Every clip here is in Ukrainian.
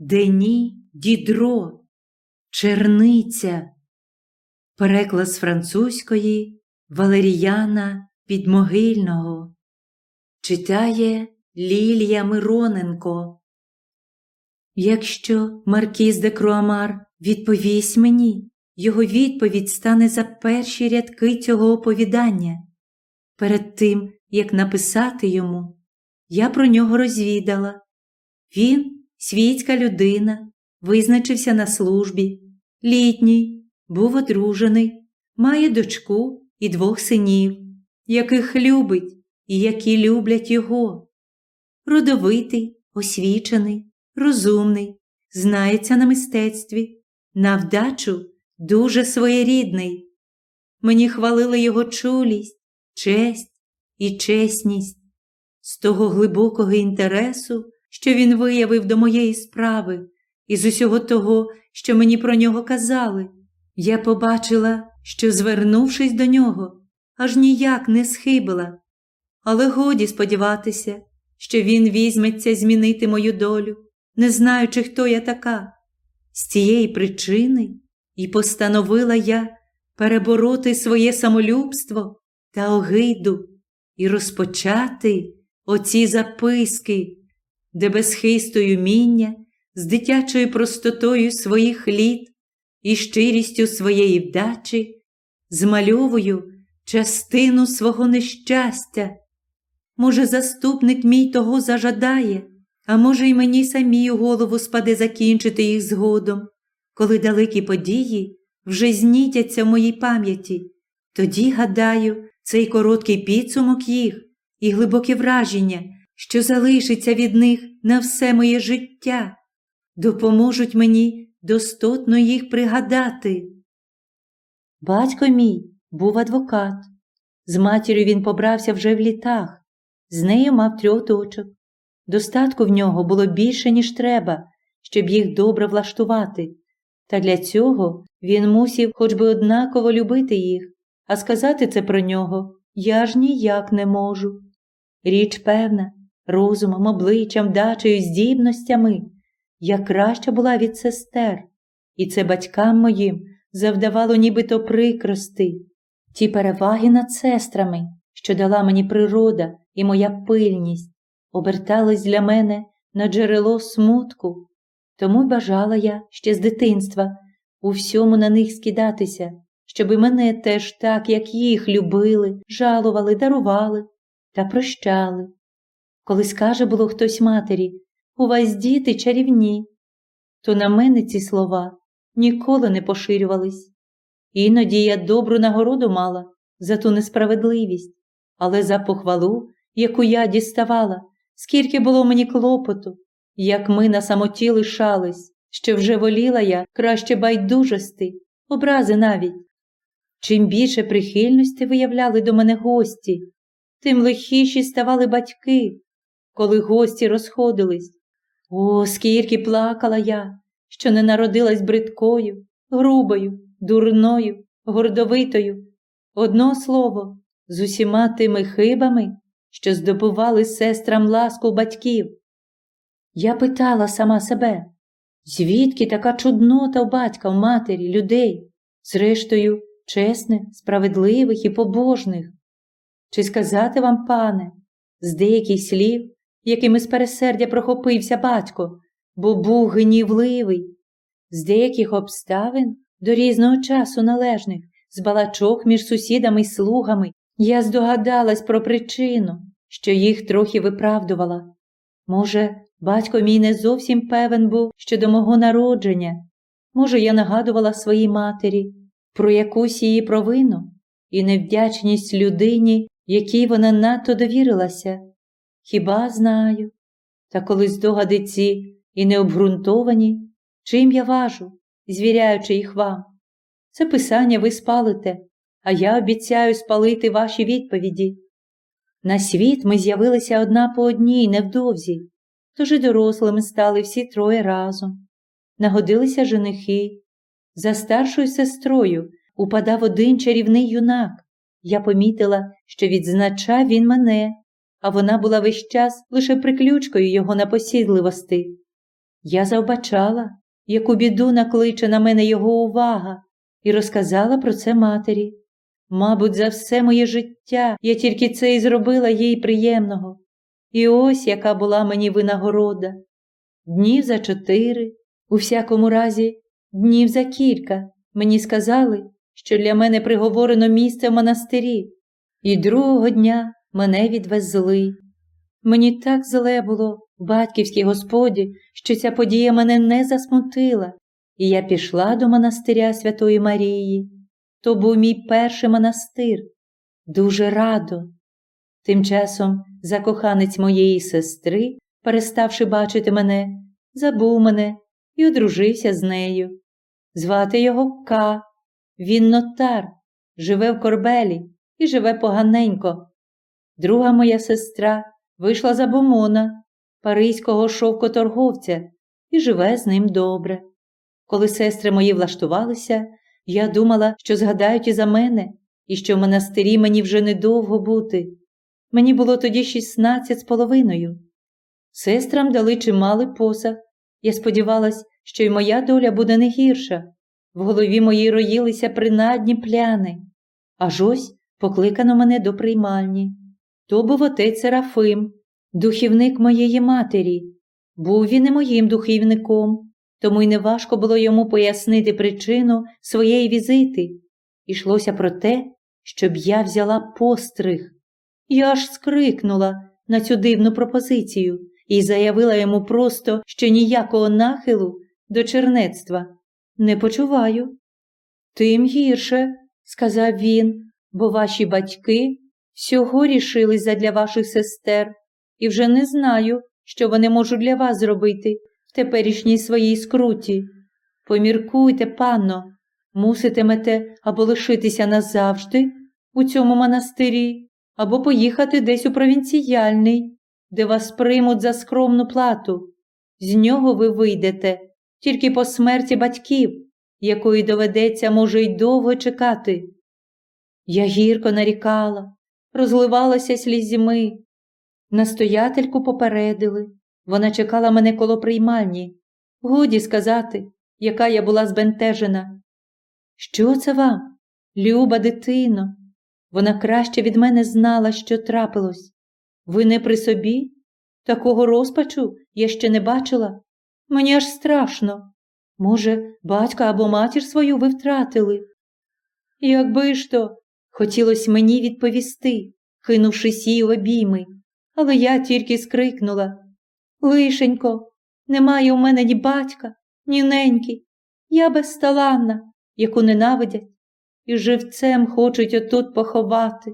Дені Дідро, Черниця. Переклад з французької Валеріяна Підмогильного. Читає Лілія Мироненко. Якщо Маркіз де Круамар відповість мені, його відповідь стане за перші рядки цього оповідання. Перед тим, як написати йому, я про нього розвідала. Він світська людина, визначився на службі, літній, був одружений, має дочку і двох синів, яких любить і які люблять його. Родовитий, освічений, розумний, знається на мистецтві, на вдачу дуже своєрідний. Мені хвалили його чулість, честь і чесність. З того глибокого інтересу, що він виявив до моєї справи, і з усього того, що мені про нього казали, я побачила, що, звернувшись до нього, аж ніяк не схибила. Але годі сподіватися, що він візьметься змінити мою долю, не знаючи, хто я така. З цієї причини і постановила я перебороти своє самолюбство та огиду і розпочати оці записки, де безхистою міння, з дитячою простотою своїх літ і щирістю своєї вдачі змальовую частину свого нещастя. Може, заступник мій того зажадає, а може, й мені самій у голову спаде закінчити їх згодом, коли далекі події вже знітяться в моїй пам'яті. Тоді, гадаю, цей короткий підсумок їх і глибоке враження, що залишиться від них на все моє життя, допоможуть мені достотно їх пригадати. Батько мій був адвокат. З матір'ю він побрався вже в літах, з нею мав трьох дочок. Достатку в нього було більше, ніж треба, щоб їх добре влаштувати, та для цього він мусів хоч би однаково любити їх, а сказати це про нього я ж ніяк не можу. Річ певна, розумом, обличчям, вдачею, здібностями. Я краща була від сестер, і це батькам моїм завдавало нібито прикрости, ті переваги над сестрами, що дала мені природа і моя пильність, обертались для мене на джерело смутку, тому й бажала я ще з дитинства у всьому на них скидатися, щоби мене теж так, як їх любили, жалували, дарували та прощали. Коли скаже було хтось матері, у вас діти чарівні, то на мене ці слова ніколи не поширювались. Іноді я добру нагороду мала за ту несправедливість, але за похвалу, яку я діставала, скільки було мені клопоту, як ми на самоті лишались, що вже воліла я краще байдужости, образи навіть. Чим більше прихильності виявляли до мене гості, тим лихіші ставали батьки, коли гості розходились. О, скільки плакала я, що не народилась бридкою, грубою, дурною, гордовитою. Одно слово, з усіма тими хибами, що здобували сестрам ласку батьків. Я питала сама себе, звідки така чуднота в батька, в матері, людей, зрештою, чесних, справедливих і побожних? Чи сказати вам, пане, з деяких слів, якими з пересердя прохопився батько, бо був гнівливий, з деяких обставин до різного часу належних, з балачок між сусідами й слугами, я здогадалась про причину, що їх трохи виправдувала. Може, батько мій не зовсім певен був щодо мого народження. Може, я нагадувала своїй матері про якусь її провину і невдячність людині, якій вона надто довірилася. Хіба знаю? Та коли здогади ці і необґрунтовані, чим я важу, звіряючи їх вам? Це писання ви спалите, а я обіцяю спалити ваші відповіді. На світ ми з'явилися одна по одній невдовзі, тож і дорослими стали всі троє разом. Нагодилися женихи. За старшою сестрою упадав один чарівний юнак. Я помітила, що відзначав він мене, а вона була весь час лише приключкою його напосідливости. Я завбачала, яку біду накличе на мене його увага, і розказала про це матері. Мабуть, за все моє життя я тільки це і зробила їй приємного. І ось яка була мені винагорода. Днів за чотири, у всякому разі, днів за кілька, мені сказали, що для мене приговорено місце в монастирі, і другого дня мене відвезли. Мені так зле було в батьківській господі, що ця подія мене не засмутила, і я пішла до монастиря Святої Марії. То був мій перший монастир, дуже радо. Тим часом закоханець моєї сестри, переставши бачити мене, забув мене і одружився з нею. Звати його Ка. Він нотар, живе в корбелі і живе поганенько. Друга моя сестра вийшла за бомона, паризького шовкоторговця, і живе з ним добре. Коли сестри мої влаштувалися, я думала, що згадають і за мене, і що в монастирі мені вже недовго бути. Мені було тоді шістнадцять з половиною. Сестрам дали чималий посаг. Я сподівалась, що й моя доля буде не гірша. В голові моїй роїлися принадні пляни. Аж ось покликано мене до приймальні. То був отець Серафим, духівник моєї матері. Був він і моїм духівником, тому й неважко було йому пояснити причину своєї візити. Ішлося про те, щоб я взяла постриг. Я аж скрикнула на цю дивну пропозицію і заявила йому просто, що ніякого нахилу до чернецтва не почуваю. Тим гірше, сказав він, бо ваші батьки всього рішились задля ваших сестер, і вже не знаю, що вони можуть для вас зробити в теперішній своїй скруті. Поміркуйте, панно, муситимете або лишитися назавжди у цьому монастирі, або поїхати десь у провінціяльний, де вас приймуть за скромну плату. З нього ви вийдете тільки по смерті батьків, якої доведеться, може, й довго чекати. Я гірко нарікала, розливалася слізьми. Настоятельку попередили. Вона чекала мене коло приймальні. Годі сказати, яка я була збентежена. Що це вам, люба дитино? Вона краще від мене знала, що трапилось. Ви не при собі? Такого розпачу я ще не бачила. Мені аж страшно. Може, батька або матір свою ви втратили? Якби ж то, хотілося мені відповісти, кинувшись їй обійми, але я тільки скрикнула. Лишенько, немає у мене ні батька, ні неньки. Я безталанна, яку ненавидять, і живцем хочуть отут поховати.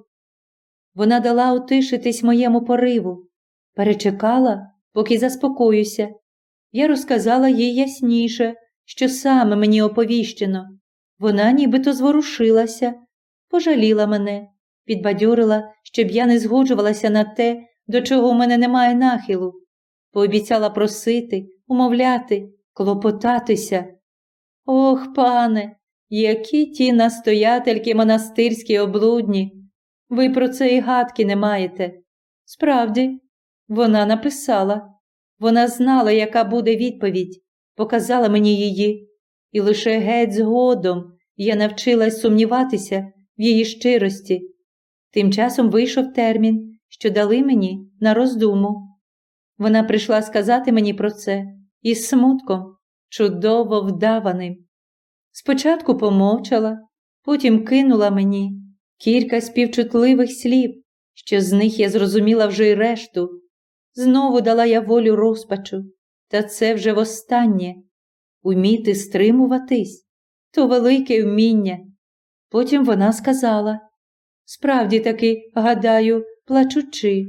Вона дала утишитись моєму пориву, перечекала, поки заспокоюся. Я розказала їй ясніше, що саме мені оповіщено. Вона нібито зворушилася, пожаліла мене, підбадьорила, щоб я не згоджувалася на те, до чого у мене немає нахилу, пообіцяла просити, умовляти, клопотатися. Ох, пане, які ті настоятельки монастирські облудні. Ви про це і гадки не маєте. Справді, вона написала, вона знала, яка буде відповідь, показала мені її, і лише геть згодом я навчилась сумніватися в її щирості. Тим часом вийшов термін, що дали мені на роздуму. Вона прийшла сказати мені про це із смутком, чудово вдаваним. Спочатку помовчала, потім кинула мені кілька співчутливих слів, що з них я зрозуміла вже й решту. Знову дала я волю розпачу, та це вже востаннє. Уміти стримуватись то велике вміння. Потім вона сказала справді таки, гадаю, плачучи.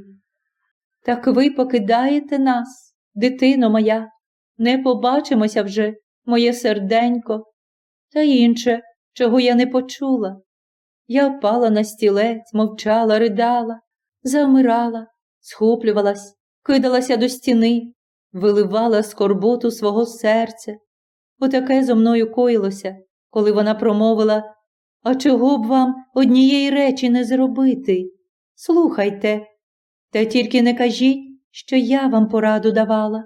Так ви покидаєте нас, дитино моя, не побачимося вже, моє серденько, та інше, чого я не почула. Я впала на стілець, мовчала, ридала, завмирала, схоплювалась, кидалася до стіни, виливала скорботу свого серця. Отаке зо мною коїлося, коли вона промовила А чого б вам однієї речі не зробити? Слухайте, та тільки не кажіть, що я вам пораду давала.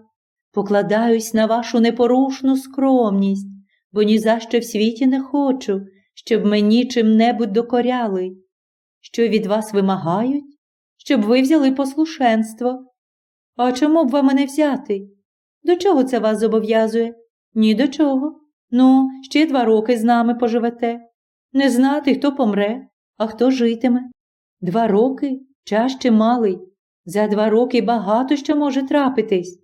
покладаюсь на вашу непорушну скромність, бо ні за що в світі не хочу, щоб мені чим-небудь докоряли. Що від вас вимагають? Щоб ви взяли послушенство. А чому б вам мене взяти? До чого це вас зобов'язує? Ні до чого. Ну, ще два роки з нами поживете. Не знати, хто помре, а хто житиме. Два роки час чималий. За два роки багато що може трапитись.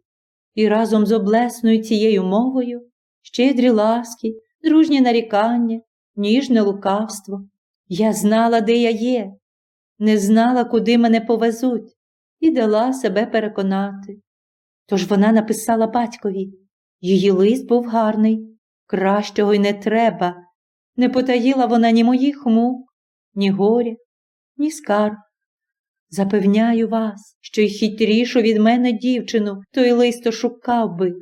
І разом з облесною цією мовою щедрі ласки, дружні нарікання, ніжне лукавство. Я знала, де я є, не знала, куди мене повезуть, і дала себе переконати. Тож вона написала батькові її лист був гарний, кращого й не треба. Не потаїла вона ні моїх мук, ні горя, ні скарг. Запевняю вас, що й хитрішу від мене дівчину той лист шукав би.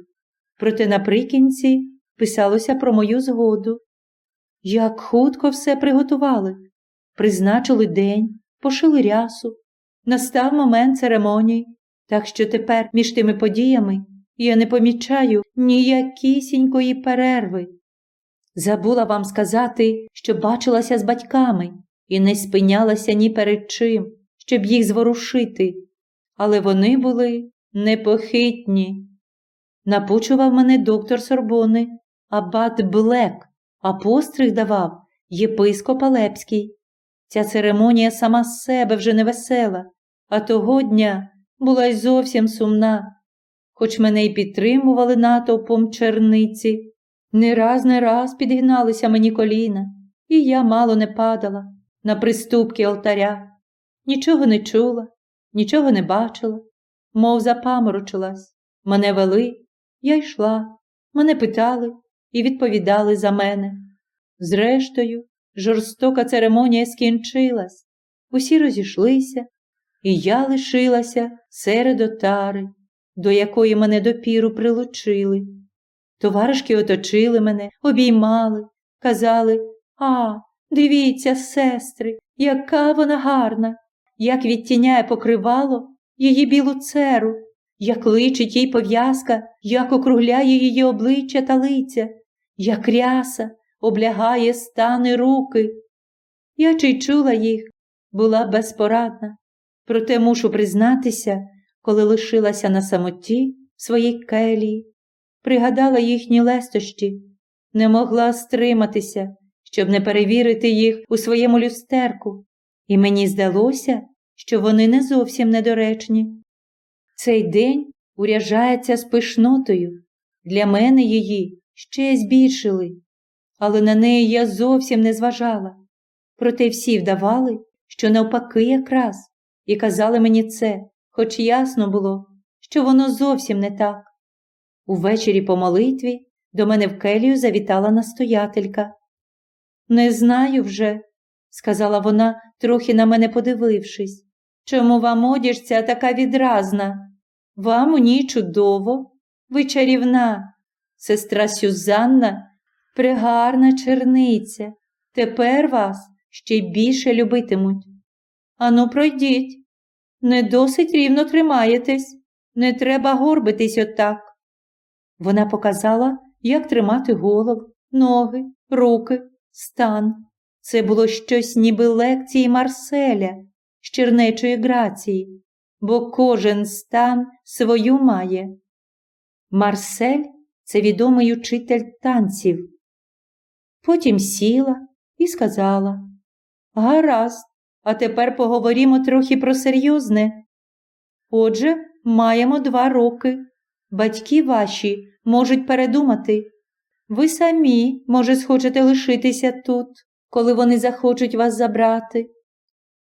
Проте наприкінці писалося про мою згоду. Як хутко все приготували, призначили день, пошили рясу, настав момент церемонії, так що тепер між тими подіями я не помічаю ніякісінької перерви. Забула вам сказати, що бачилася з батьками і не спинялася ні перед чим, щоб їх зворушити, але вони були непохитні. Напучував мене доктор Сорбони, абат Блек, а постриг давав єпископ Алепський. Ця церемонія сама з себе вже не весела, а того дня була й зовсім сумна. Хоч мене й підтримували натовпом черниці, не раз не раз підгиналися мені коліна, і я мало не падала на приступки алтаря. Нічого не чула, нічого не бачила, мов запаморочилась. Мене вели, я йшла, мене питали і відповідали за мене. Зрештою, жорстока церемонія скінчилась, усі розійшлися, і я лишилася серед отари, до якої мене допіру прилучили. Товаришки оточили мене, обіймали, казали А, дивіться, сестри, яка вона гарна, як відтіняє покривало її білу церу, як личить їй пов'язка, як округляє її обличчя та лиця, як ряса облягає стани руки. Я чи чула їх, була безпорадна, проте мушу признатися, коли лишилася на самоті в своїй келії, пригадала їхні лестощі, не могла стриматися, щоб не перевірити їх у своєму люстерку, і мені здалося, що вони не зовсім недоречні. Цей день уряжається з пишнотою, для мене її ще збільшили, але на неї я зовсім не зважала. Проте всі вдавали, що навпаки якраз, і казали мені це, хоч ясно було, що воно зовсім не так. Увечері по молитві до мене в келію завітала настоятелька. Не знаю вже, сказала вона, трохи на мене подивившись, чому вам одіж ця така відразна? Вам у ній чудово, ви чарівна, сестра Сюзанна, пригарна черниця. Тепер вас ще більше любитимуть. Ану, пройдіть. Не досить рівно тримаєтесь, не треба горбитись отак. Вона показала, як тримати голову, ноги, руки, стан. Це було щось ніби лекції Марселя з чернечої грації, бо кожен стан свою має. Марсель це відомий учитель танців. Потім сіла і сказала Гаразд, а тепер поговоримо трохи про серйозне. Отже, маємо два роки. Батьки ваші можуть передумати. Ви самі, може, схочете лишитися тут, коли вони захочуть вас забрати.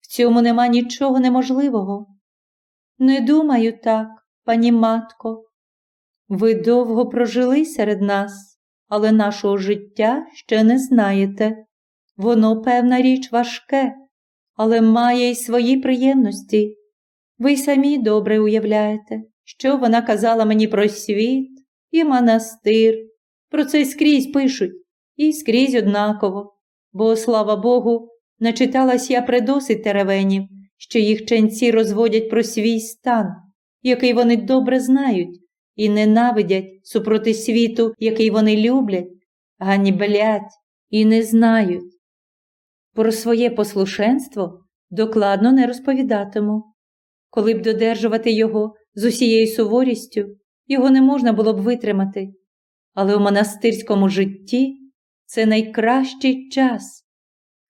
В цьому нема нічого неможливого. Не думаю так, пані матко. Ви довго прожили серед нас, але нашого життя ще не знаєте. Воно, певна річ, важке, але має й свої приємності. Ви самі добре уявляєте, що вона казала мені про світ і монастир. Про це скрізь пишуть, і скрізь однаково, бо, слава Богу, начиталась я предосить теревенів, що їх ченці розводять про свій стан, який вони добре знають, і ненавидять супроти світу, який вони люблять, ганьблять і не знають. Про своє послушенство докладно не розповідатиму. Коли б додержувати його з усією суворістю, його не можна було б витримати, але у монастирському житті це найкращий час.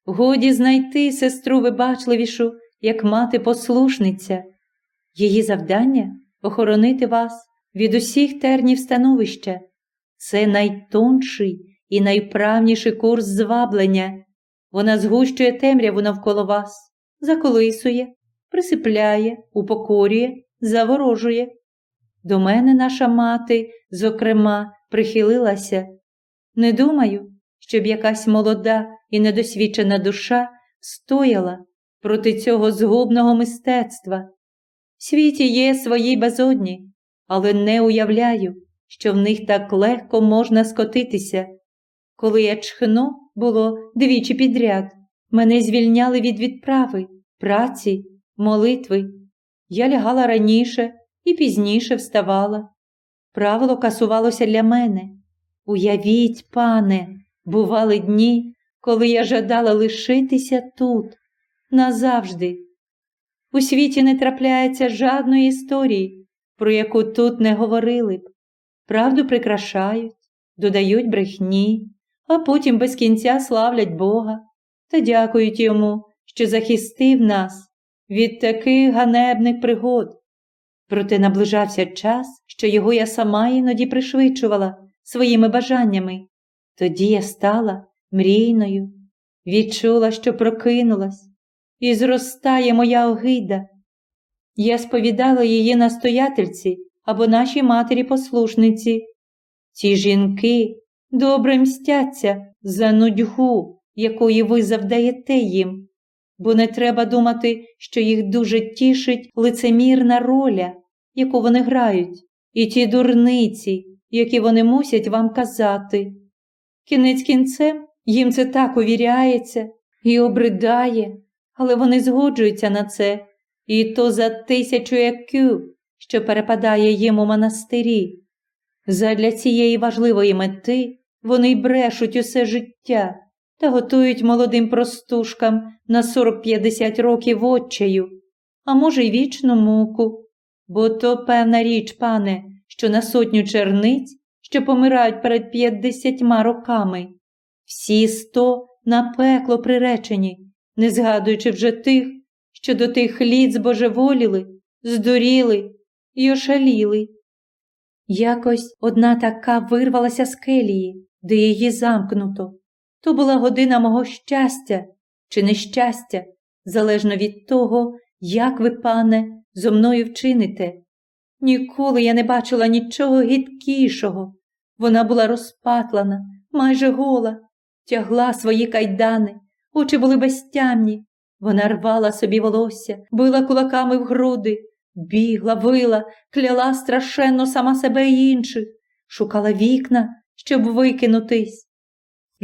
Годі знайти сестру вибачливішу, як мати послушниця. Її завдання охоронити вас від усіх тернів становища. Це найтонший і найправніший курс зваблення. Вона згущує темряву навколо вас, заколисує, присипляє, упокорює, заворожує. До мене наша мати, зокрема, прихилилася. Не думаю, щоб якась молода і недосвідчена душа стояла проти цього згубного мистецтва. В світі є свої безодні, але не уявляю, що в них так легко можна скотитися. Коли я чхну, було двічі підряд, мене звільняли від відправи, праці, молитви. Я лягала раніше і пізніше вставала. Правило касувалося для мене. Уявіть, пане, бували дні, коли я жадала лишитися тут назавжди. У світі не трапляється жадної історії, про яку тут не говорили б. Правду прикрашають, додають брехні, а потім без кінця славлять Бога та дякують йому, що захистив нас від таких ганебних пригод. Проте наближався час, що його я сама іноді пришвидшувала своїми бажаннями. Тоді я стала мрійною, відчула, що прокинулась, і зростає моя огида. Я сповідала її настоятельці або нашій матері послушниці. Ці жінки добре мстяться за нудьгу, якої ви завдаєте їм, бо не треба думати, що їх дуже тішить лицемірна роля, яку вони грають, і ті дурниці, які вони мусять вам казати. Кінець кінцем їм це так увіряється і обридає, але вони згоджуються на це, і то за тисячу якю, що перепадає їм у монастирі. Задля цієї важливої мети вони брешуть усе життя та готують молодим простушкам на 40-50 років отчаю, а може, й вічну муку. Бо то певна річ, пане, що на сотню черниць, що помирають перед п'ятдесятьма роками, всі сто на пекло приречені, не згадуючи вже тих, що до тих літ збожеволіли, здуріли й ошаліли. Якось одна така вирвалася з келії, де її замкнуто. То була година мого щастя чи нещастя, залежно від того, як ви, пане, зо мною вчините. Ніколи я не бачила нічого гідкішого. Вона була розпатлана, майже гола, тягла свої кайдани, очі були безтямні. Вона рвала собі волосся, била кулаками в груди, бігла, вила, кляла страшенно сама себе й інших, шукала вікна, щоб викинутись.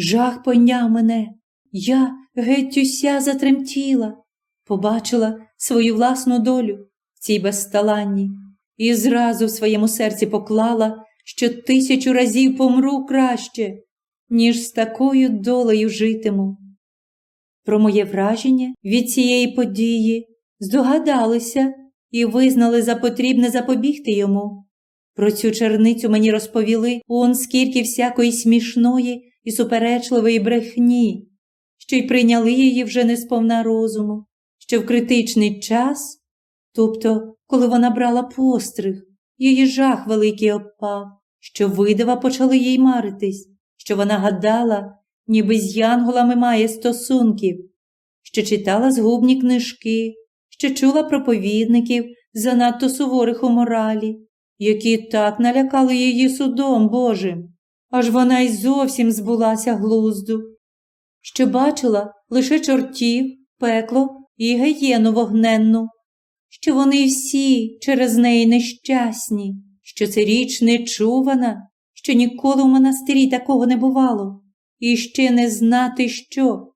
Жах поняв мене, я геть уся затремтіла, побачила свою власну долю в цій безсталанні і зразу в своєму серці поклала, що тисячу разів помру краще, ніж з такою долею житиму. Про моє враження від цієї події здогадалися і визнали за потрібне запобігти йому. Про цю черницю мені розповіли он скільки всякої смішної і суперечливої брехні, що й прийняли її вже не сповна розуму, що в критичний час, тобто, коли вона брала постриг, її жах великий опав, що видива почали їй маритись, що вона гадала, ніби з янголами має стосунків, що читала згубні книжки, що чула проповідників занадто суворих у моралі, які так налякали її судом Божим, аж вона й зовсім збулася глузду, що бачила лише чортів, пекло і геєну вогненну, що вони всі через неї нещасні, що це річ нечувана, що ніколи в монастирі такого не бувало, і ще не знати що.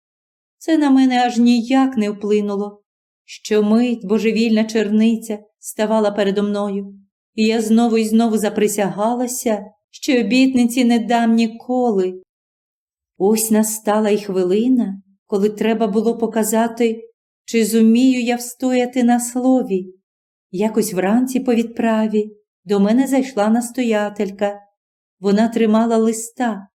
Це на мене аж ніяк не вплинуло. Що мить божевільна черниця ставала передо мною, і я знову і знову заприсягалася, що обітниці не дам ніколи. Ось настала й хвилина, коли треба було показати, чи зумію я встояти на слові. Якось вранці по відправі до мене зайшла настоятелька. Вона тримала листа.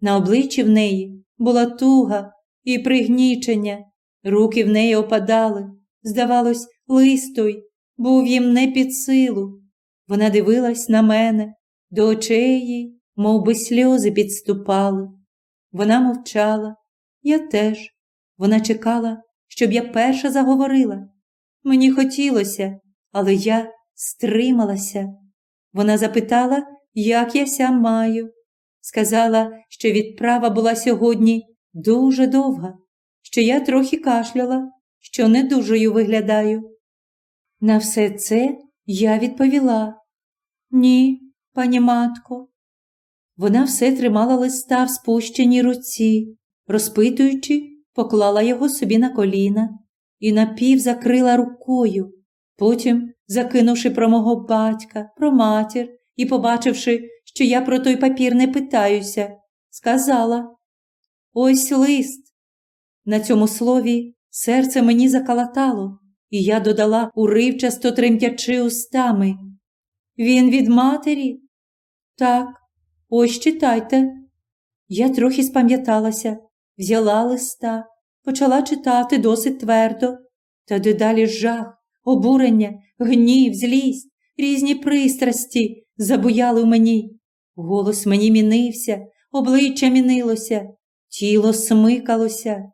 На обличчі в неї була туга і пригнічення, руки в неї опадали. Здавалось, лист той був їм не під силу. Вона дивилась на мене, до очей їй, мов би сльози підступали. Вона мовчала, я теж. Вона чекала, щоб я перша заговорила. Мені хотілося, але я стрималася. Вона запитала, як я ся маю. Сказала, що відправа була сьогодні дуже довга, що я трохи кашляла, що не дужою виглядаю. На все це я відповіла ні, пані матко. Вона все тримала листа в спущеній руці, розпитуючи, поклала його собі на коліна і напів закрила рукою. Потім, закинувши про мого батька, про матір і побачивши, що я про той папір не питаюся, сказала Ось лист. На цьому слові серце мені закалатало, і я додала, уривчасто тремтячи устами. Він від матері? Так, ось читайте. Я трохи спам'яталася, взяла листа, почала читати досить твердо, та дедалі жах, обурення, гнів, злість, різні пристрасті забуяли в мені. Голос мені мінився, обличчя мінилося, тіло смикалося.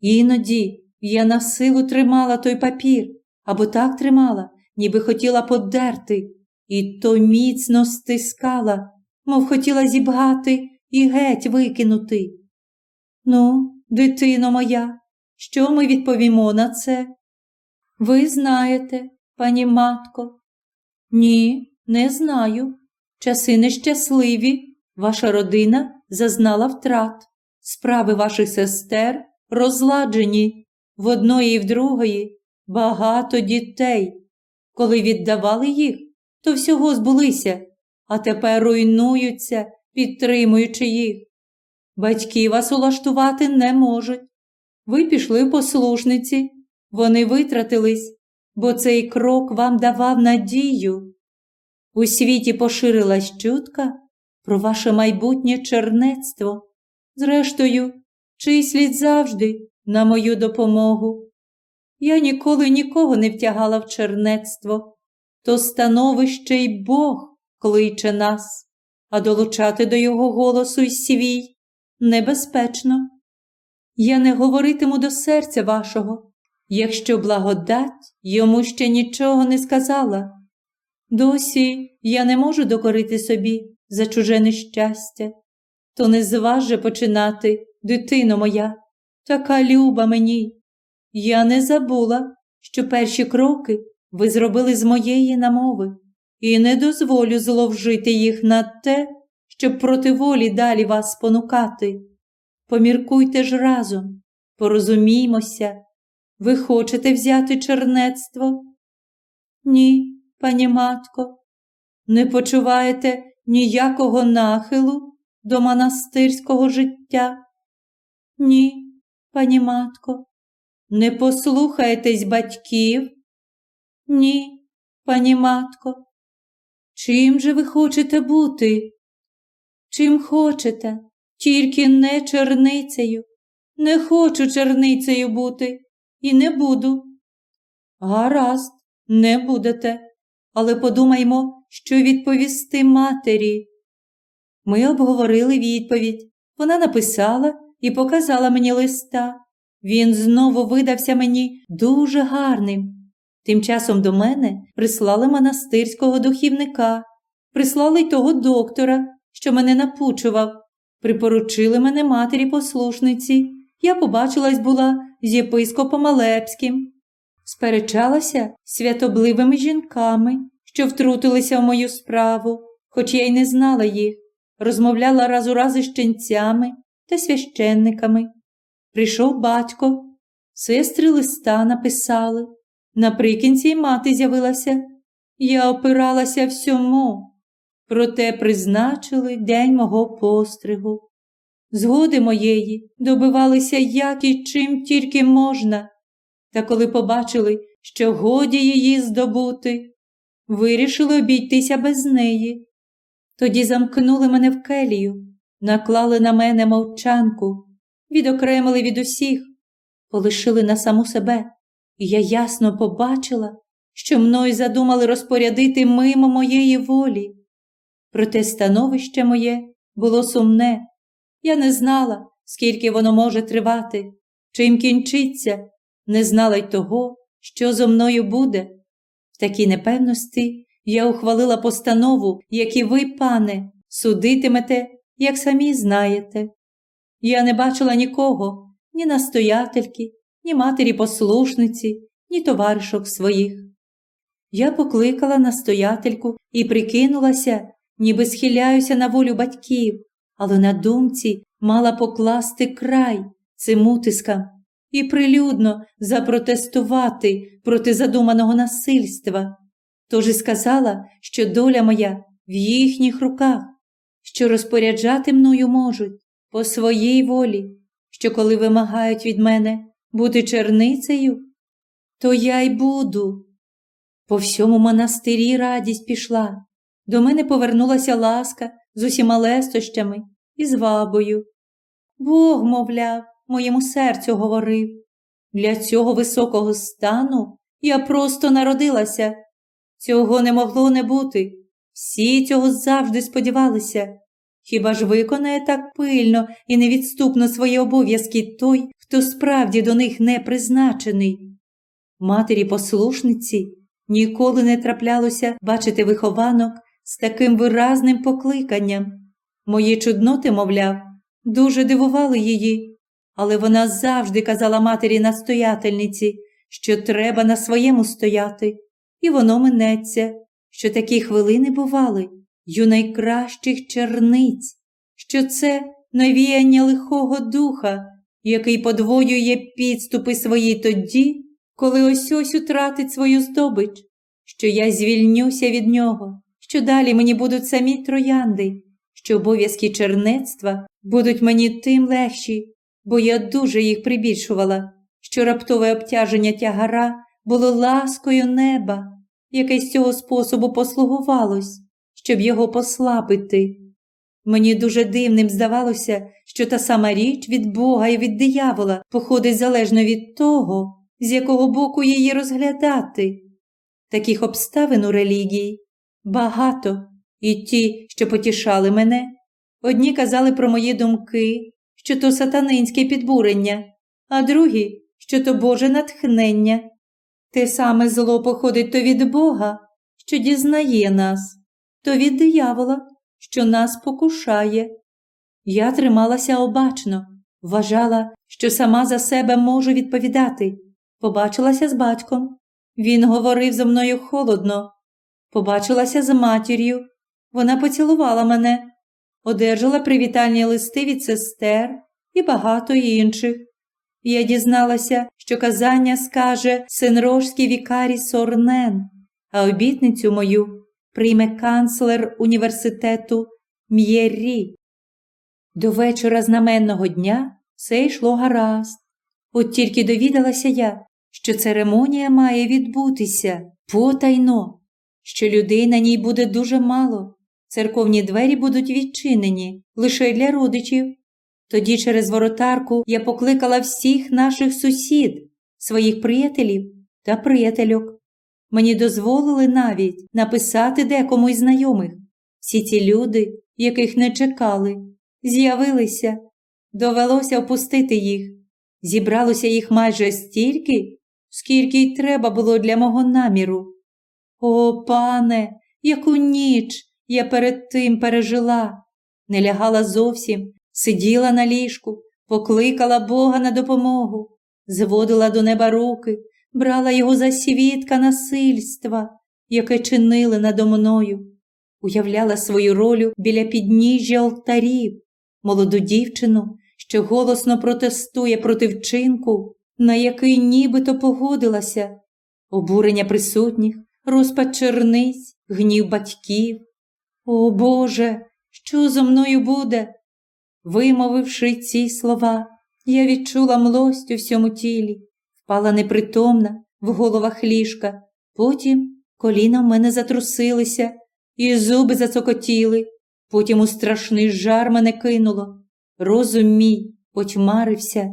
Іноді я на силу тримала той папір або так тримала, ніби хотіла подерти, і то міцно стискала, мов хотіла зібгати і геть викинути. Ну, дитино моя, що ми відповімо на це? Ви знаєте, пані матко? Ні, не знаю. Часи нещасливі, ваша родина зазнала втрат, справи ваших сестер розладжені, в одної і в другої багато дітей. Коли віддавали їх, то всього збулися, а тепер руйнуються, підтримуючи їх. Батьки вас улаштувати не можуть. Ви пішли послушниці, вони витратились, бо цей крок вам давав надію. У світі поширилась чутка про ваше майбутнє чернецтво. Зрештою, чий слід завжди на мою допомогу. Я ніколи нікого не втягала в чернецтво, то становище й Бог кличе нас, а долучати до його голосу й свій небезпечно. Я не говоритиму до серця вашого, якщо благодать йому ще нічого не сказала. Досі я не можу докорити собі за чуже нещастя, то не зваже починати, дитино моя, така люба мені. Я не забула, що перші кроки ви зробили з моєї намови, і не дозволю зловжити їх на те, щоб проти волі далі вас спонукати. Поміркуйте ж разом, порозуміймося. Ви хочете взяти чернецтво? Ні, пані матко, не почуваєте ніякого нахилу до монастирського життя? Ні, пані матко, не послухаєтесь батьків? Ні, пані матко. Чим же ви хочете бути? Чим хочете, тільки не черницею. Не хочу черницею бути і не буду. Гаразд, не будете, але подумаймо, що відповісти матері. Ми обговорили відповідь. Вона написала і показала мені листа. Він знову видався мені дуже гарним. Тим часом до мене прислали монастирського духівника, прислали й того доктора, що мене напучував, припоручили мене матері послушниці. Я побачилась була з єпископом Алепським, сперечалася святобливими жінками, що втрутилися в мою справу, хоч я й не знала їх, розмовляла раз у раз із ченцями та священниками. Прийшов батько, сестри листа написали. Наприкінці мати з'явилася. я опиралася всьому, проте призначили день мого постригу. Згоди моєї добивалися як і чим тільки можна, та коли побачили, що годі її здобути, вирішили обійтися без неї. Тоді замкнули мене в келію, наклали на мене мовчанку, відокремили від усіх, полишили на саму себе, і я ясно побачила, що мною задумали розпорядити мимо моєї волі. Проте становище моє було сумне. Я не знала, скільки воно може тривати, чим кінчиться, не знала й того, що зо мною буде. В такій непевності я ухвалила постанову, як і ви, пане, судитимете, як самі знаєте. Я не бачила нікого, ні настоятельки, ні матері послушниці, ні товаришок своїх. Я покликала настоятельку і прикинулася, ніби схиляюся на волю батьків, але на думці мала покласти край цим утискам і прилюдно запротестувати проти задуманого насильства. Тож і сказала, що доля моя в їхніх руках, що розпоряджати мною можуть по своїй волі, що коли вимагають від мене бути черницею, то я й буду. По всьому монастирі радість пішла. До мене повернулася ласка з усіма лестощами і звабою. Бог, мовляв, моєму серцю говорив. Для цього високого стану я просто народилася. Цього не могло не бути. Всі цього завжди сподівалися. Хіба ж виконає так пильно і невідступно свої обов'язки той, хто справді до них не призначений? Матері послушниці ніколи не траплялося бачити вихованок з таким виразним покликанням. Мої чудноти, мовляв, дуже дивували її, але вона завжди казала матері настоятельниці, що треба на своєму стояти, і воно минеться, що такі хвилини бували й найкращих черниць, що це навіяння лихого духа, який подвоює підступи свої тоді, коли ось ось утратить свою здобич, що я звільнюся від нього, що далі мені будуть самі троянди, що обов'язки чернецтва будуть мені тим легші, бо я дуже їх прибільшувала, що раптове обтяження тягара було ласкою неба, яке з цього способу послугувалось, щоб його послабити. Мені дуже дивним здавалося, що та сама річ від Бога і від диявола походить залежно від того, з якого боку її розглядати. Таких обставин у релігії багато, і ті, що потішали мене, одні казали про мої думки, що то сатанинське підбурення, а другі, що то Боже натхнення. Те саме зло походить то від Бога, що дізнає нас, то від диявола, що нас покушає. Я трималася обачно, вважала, що сама за себе можу відповідати. Побачилася з батьком. Він говорив зо мною холодно. Побачилася з матір'ю. Вона поцілувала мене, одержала привітальні листи від сестер і багато інших. Я дізналася, що казання скаже синрожський вікарій Сорнен, а обітницю мою прийме канцлер університету М'єррі. До вечора знаменного дня все йшло гаразд. От тільки довідалася я, що церемонія має відбутися потайно, що людей на ній буде дуже мало, церковні двері будуть відчинені лише для родичів. Тоді через воротарку я покликала всіх наших сусід, своїх приятелів та приятельок. Мені дозволили навіть написати декому із знайомих. Всі ці люди, яких не чекали, з'явилися, довелося впустити їх. Зібралося їх майже стільки, скільки й треба було для мого наміру. О, пане, яку ніч я перед тим пережила, не лягала зовсім, сиділа на ліжку, покликала Бога на допомогу, зводила до неба руки, брала його за свідка насильства, яке чинили надо мною, уявляла свою роль біля підніжжя алтарів, молоду дівчину, що голосно протестує проти вчинку, на який нібито погодилася, обурення присутніх, розпад черниць, гнів батьків. О Боже, що зо мною буде? Вимовивши ці слова, я відчула млость у всьому тілі, впала непритомна в головах ліжка. Потім коліна в мене затрусилися, і зуби зацокотіли. Потім у страшний жар мене кинуло. Розум мій потьмарився.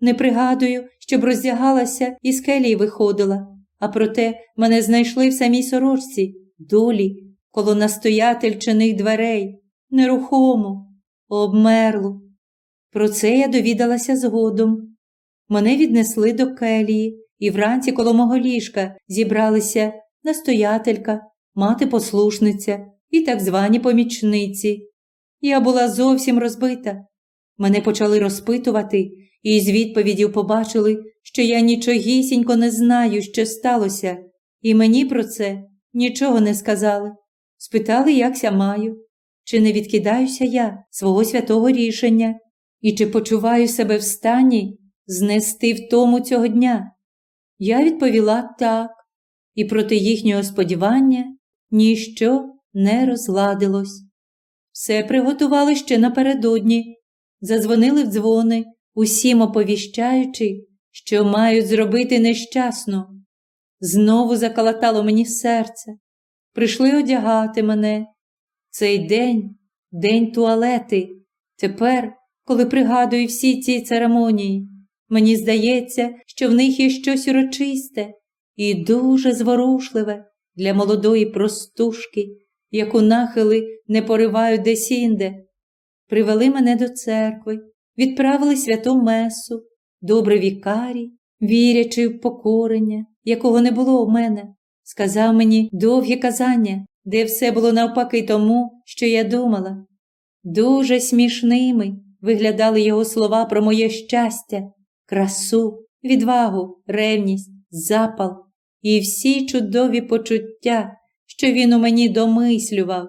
Не пригадую, щоб роздягалася і з келії виходила, а проте мене знайшли в самій сорочці, долі, коло настоятельчиних дверей, нерухому, обмерлу. Про це я довідалася згодом. Мене віднесли до келії, і вранці коло мого ліжка зібралися настоятелька, мати послушниця і так звані помічниці. Я була зовсім розбита. Мене почали розпитувати, і з відповідів побачили, що я нічогісінько не знаю, що сталося, і мені про це нічого не сказали. Спитали, якся маю, чи не відкидаюся я свого святого рішення, і чи почуваю себе в стані знести втому цього дня. Я відповіла так, і проти їхнього сподівання ніщо не розладилось. Все приготували ще напередодні, задзвонили в дзвони, усім оповіщаючи, що мають зробити нещасно. Знову заколотало мені серце. Прийшли одягати мене. Цей день день туалети. Тепер, коли пригадую всі ці церемонії, мені здається, що в них є щось урочисте і дуже зворушливе для молодої простушки, яку нахили не поривають десінде. Привели мене до церкви, відправили святу месу, добрий вікарій, вірячи в покорення, якого не було у мене, сказав мені довгі казання, де все було навпаки тому, що я думала. Дуже смішними виглядали його слова про моє щастя, красу, відвагу, ревність, запал і всі чудові почуття, що він у мені домислював.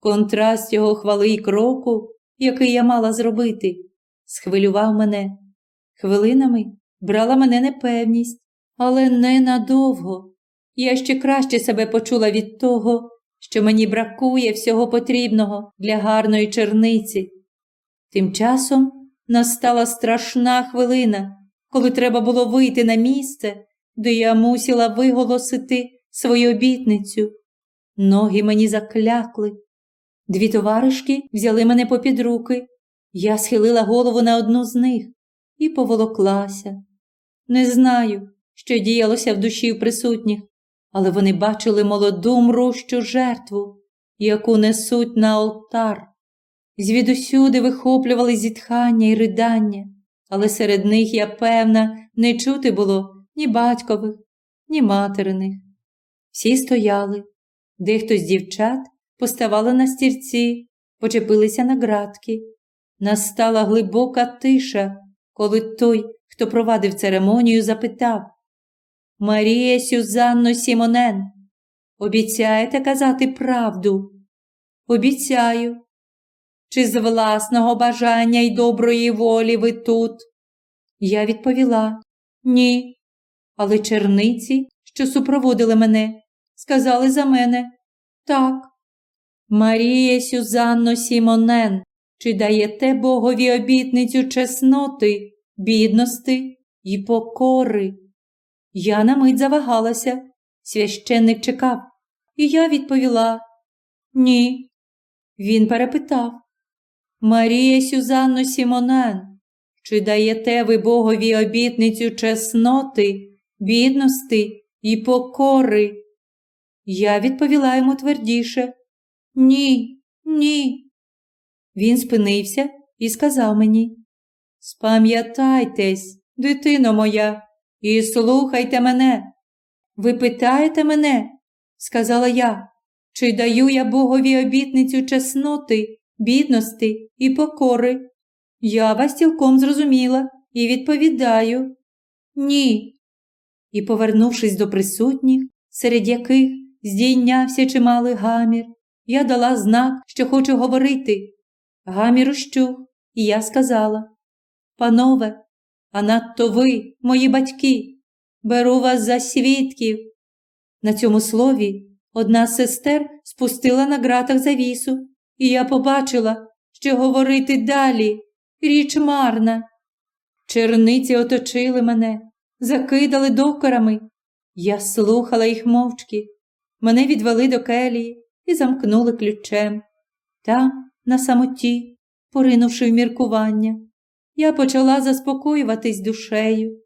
Контраст його хвали й кроку, який я мала зробити, схвилював мене. Хвилинами брала мене непевність, але не надовго. Я ще краще себе почула від того, що мені бракує всього потрібного для гарної черниці. Тим часом настала страшна хвилина, коли треба було вийти на місце, де я мусила виголосити свою обітницю. Ноги мені заклякли. Дві товаришки взяли мене попід руки. Я схилила голову на одну з них і поволоклася. Не знаю, що діялося в душі присутніх, але вони бачили молоду мрущу жертву, яку несуть на алтар. Звідусюди вихоплювали зітхання й ридання, але серед них, я певна, не чути було ні батькових, ні материних. Всі стояли, дехто з дівчат поставали на стільці, почепилися на градки. Настала глибока тиша, коли той, хто провадив церемонію, запитав Марія Сюзанно Сімонен, обіцяєте казати правду? Обіцяю. Чи з власного бажання й доброї волі ви тут? Я відповіла ні. Але черниці, що супроводили мене, сказали за мене так. Марія Сюзанно Сімонен, чи даєте Богові обітницю чесноти, бідності й покори? Я на мить завагалася, священник чекав, і я відповіла ні. Він перепитав Марія Сюзанно Сімонен, чи даєте ви Богові обітницю чесноти, бідності й покори? Я відповіла йому твердіше Ні, ні. Він спинився і сказав мені Спам'ятайтесь, дитино моя, і слухайте мене. Ви питаєте мене, сказала я, чи даю я Богові обітницю чесноти, бідності і покори? Я вас цілком зрозуміла і відповідаю ні. І, повернувшись до присутніх, серед яких здійнявся чималий гамір, я дала знак, що хочу говорити. Гамір ущух, і я сказала Панове, а надто ви, мої батьки, беру вас за свідків. На цьому слові одна з сестер спустила на ґратах завісу, і я побачила, що говорити далі річ марна. Черниці оточили мене, закидали докорами. Я слухала їх мовчки. Мене відвели до келії і замкнули ключем. Там, на самоті, поринувши в міркування, я почала заспокоюватись душею,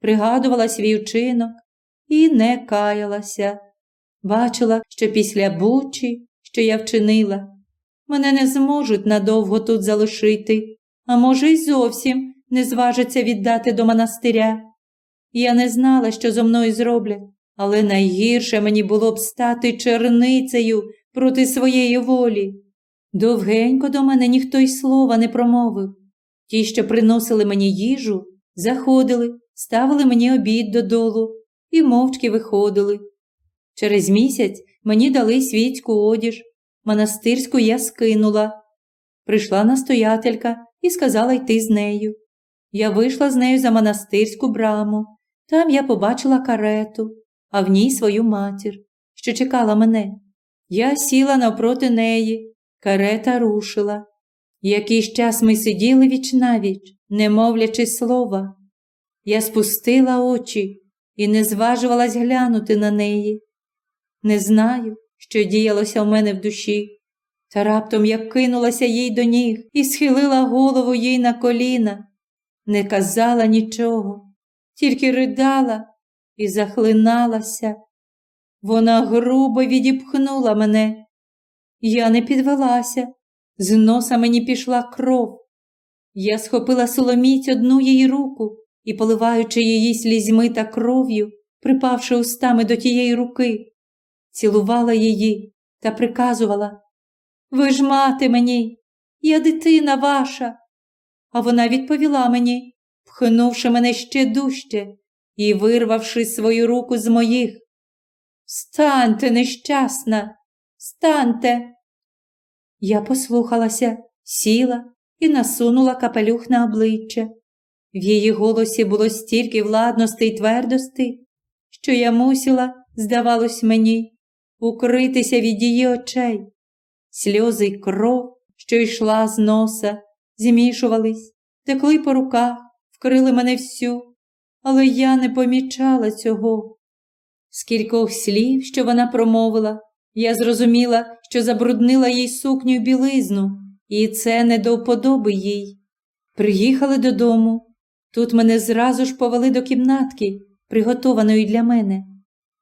пригадувала свій учинок і не каялася. Бачила, що після бучі, що я вчинила, мене не зможуть надовго тут залишити, а може, й зовсім не зважаться віддати до монастиря. Я не знала, що зо мною зроблять, але найгірше мені було б стати черницею проти своєї волі. Довгенько до мене ніхто й слова не промовив. Ті, що приносили мені їжу, заходили, ставили мені обід додолу і мовчки виходили. Через місяць мені дали світську одіж, монастирську я скинула. Прийшла настоятелька і сказала йти з нею. Я вийшла з нею за монастирську браму. Там я побачила карету, а в ній свою матір, що чекала мене. Я сіла навпроти неї, карета рушила. Якийсь час ми сиділи віч навіч, не мовлячи слова. Я спустила очі і не зважувалась глянути на неї. Не знаю, що діялося в мене в душі, та раптом я кинулася їй до ніг і схилила голову їй на коліна, не казала нічого, тільки ридала і захлиналася. Вона грубо відіпхнула мене. Я не підвелася, з носа мені пішла кров. Я схопила соломіць одну її руку і, поливаючи її слізьми та кров'ю, припавши устами до тієї руки, цілувала її та приказувала Ви ж мати мені, я дитина ваша. А вона відповіла мені, пхнувши мене ще дужче і вирвавши свою руку з моїх. Встаньте, нещасна, встаньте. Я послухалася, сіла і насунула капелюх на обличчя. В її голосі було стільки владності й твердости, що я мусила, здавалось мені, укритися від її очей. Сльози й кров, що йшла з носа, змішувались, текли по руках, вкрили мене всю, але я не помічала цього. З кількох слів, що вона промовила, я зрозуміла, що забруднила їй сукню й білизну, і це не до вподоби їй. Приїхали додому. Тут мене зразу ж повели до кімнатки, приготованої для мене.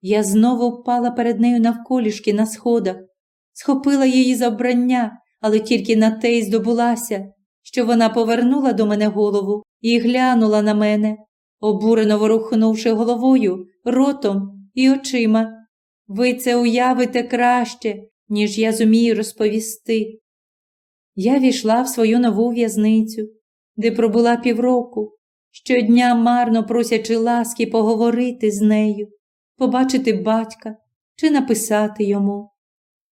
Я знову впала перед нею навколішки на сходах, схопила її за вбрання, але тільки на те й здобулася, що вона повернула до мене голову і глянула на мене, обурено ворухнувши головою, ротом і очима. Ви це уявите краще, ніж я зумію розповісти. Я війшла в свою нову в'язницю, де пробула півроку, щодня марно просячи ласки поговорити з нею, побачити батька чи написати йому.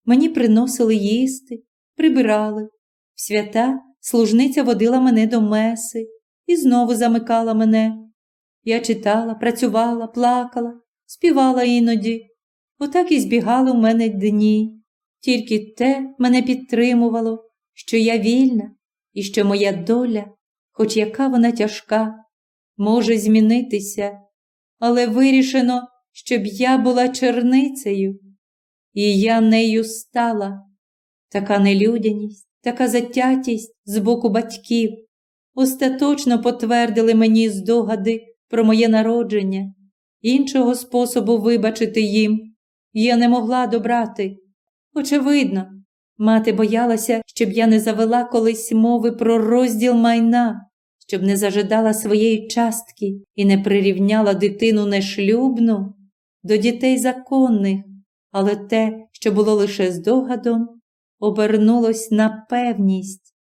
Мені приносили їсти, прибирали. В свята служниця водила мене до меси і знову замикала мене. Я читала, працювала, плакала, співала іноді. Отак і збігали в мене дні. Тільки те мене підтримувало, що я вільна і що моя доля, хоч яка вона тяжка, може змінитися, але вирішено, щоб я була черницею, і я нею стала. Така нелюдяність, така затятість з боку батьків остаточно потвердили мені здогади про моє народження, іншого способу вибачити їм я не могла добрати. Очевидно, мати боялася, щоб я не завела колись мови про розділ майна, щоб не зажидала своєї частки і не прирівняла дитину нешлюбну до дітей законних, але те, що було лише здогадом, обернулось на певність.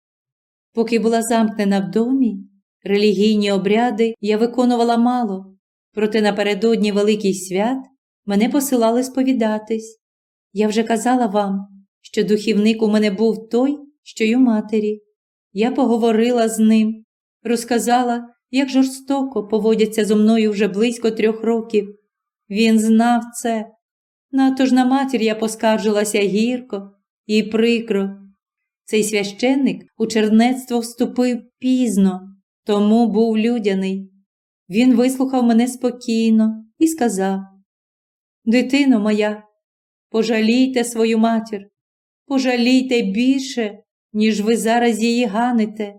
Поки була замкнена в домі, релігійні обряди я виконувала мало, проте напередодні великих свят мене посилали сповідатись. Я вже казала вам, що духівник у мене був той, що й у матері. Я поговорила з ним, розказала, як жорстоко поводяться зо мною вже близько трьох років. Він знав це, Надто ж на матір я поскаржилася гірко і прикро. Цей священник у чернецтво вступив пізно, тому був людяний. Він вислухав мене спокійно і сказав: Дитино моя, пожалійте свою матір, пожалійте більше, ніж ви зараз її ганите.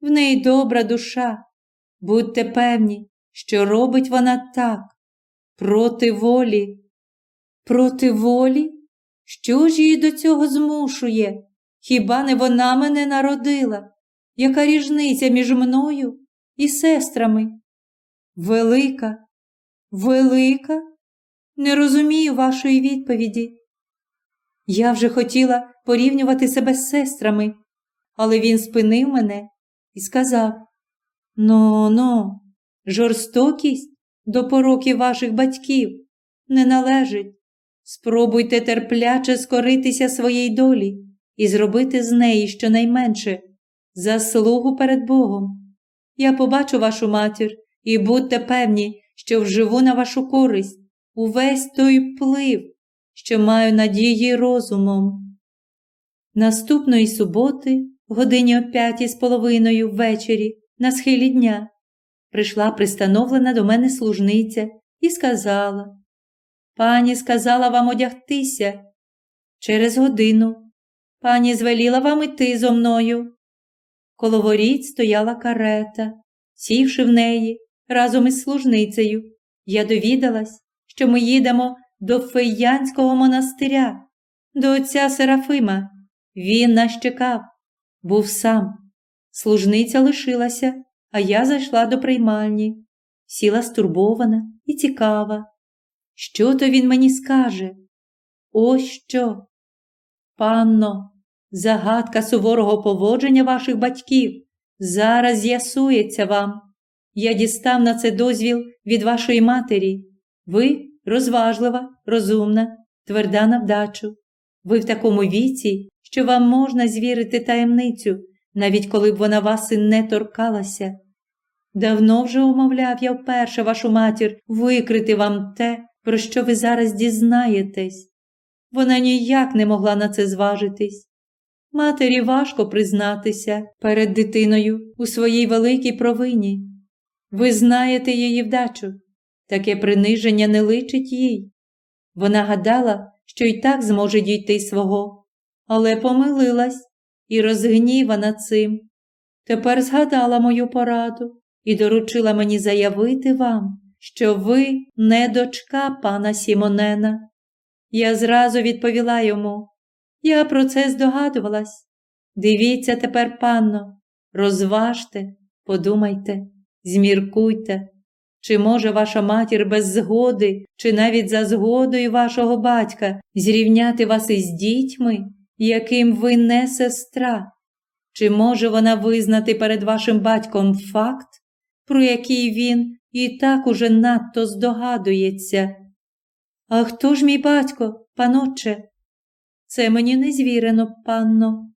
В неї добра душа. Будьте певні, що робить вона так, проти волі. Проти волі? Що ж її до цього змушує? Хіба не вона мене народила? Яка ріжниця між мною і сестрами? Велика, велика? Не розумію вашої відповіді. Я вже хотіла порівнювати себе з сестрами, але він спинив мене і сказав: Ну, ну, жорстокість до пороків ваших батьків не належить. Спробуйте терпляче скоритися своїй долі і зробити з неї щонайменше заслугу перед Богом. Я побачу вашу матір і будьте певні, що вживу на вашу користь увесь той вплив, що маю над її розумом. Наступної суботи, годині о п'ятій з половиною ввечері, на схилі дня, прийшла пристановлена до мене служниця і сказала Пані сказала вам одягтися. Через годину пані звеліла вам іти зо мною. Коло воріт стояла карета, сівши в неї разом із служницею, я довідалась, що ми їдемо до Феянського монастиря, до отця Серафима. Він нас чекав, був сам. Служниця лишилася, а я зайшла до приймальні, сіла стурбована і цікава. Що то він мені скаже? Ось що. Панно, загадка суворого поводження ваших батьків зараз з'ясується вам. Я дістав на це дозвіл від вашої матері. Ви розважлива, розумна, тверда на вдачу. Ви в такому віці, що вам можна звірити таємницю, навіть коли б вона вас і не торкалася. Давно вже умовляв я вперше вашу матір викрити вам те, про що ви зараз дізнаєтесь. Вона ніяк не могла на це зважитись. Матері важко признатися перед дитиною у своїй великій провині. Ви знаєте її вдачу, таке приниження не личить їй. Вона гадала, що й так зможе дійти свого, але помилилась і розгнівана цим. Тепер згадала мою пораду і доручила мені заявити вам, що ви не дочка пана Сімонена. Я зразу відповіла йому. Я про це здогадувалась. Дивіться тепер, панно, розважте, подумайте, зміркуйте, чи може ваша матір без згоди, чи навіть за згодою вашого батька зрівняти вас із дітьми, яким ви не сестра? Чи може вона визнати перед вашим батьком факт, про який він і так уже надто здогадується? А хто ж мій батько, паноче? Це мені не звірено, панно.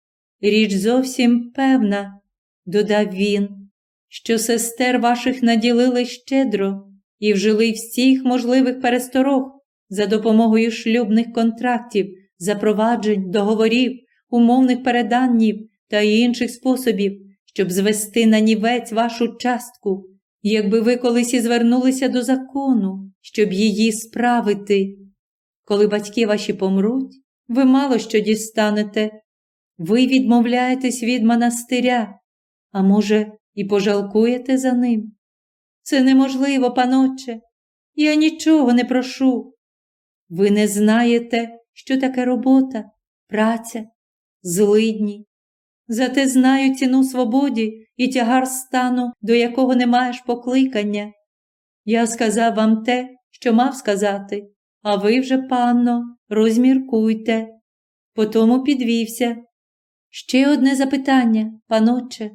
Річ зовсім певна, додав він, що сестер ваших наділили щедро і вжили всіх можливих пересторог за допомогою шлюбних контрактів, запроваджень, договорів, умовних переданнів та інших способів, щоб звести на нівець вашу частку, якби ви колись і звернулися до закону, щоб її справити. Коли батьки ваші помруть, ви мало що дістанете. Ви відмовляєтесь від монастиря, а може, і пожалкуєте за ним. Це неможливо, паноче, я нічого не прошу. Ви не знаєте, що таке робота, праця, злидні. Зате знаю ціну свободі і тягар стану, до якого не маєш покликання. Я сказав вам те, що мав сказати, а ви вже, панно, розміркуйте. Потому підвівся. Ще одне запитання, паноче.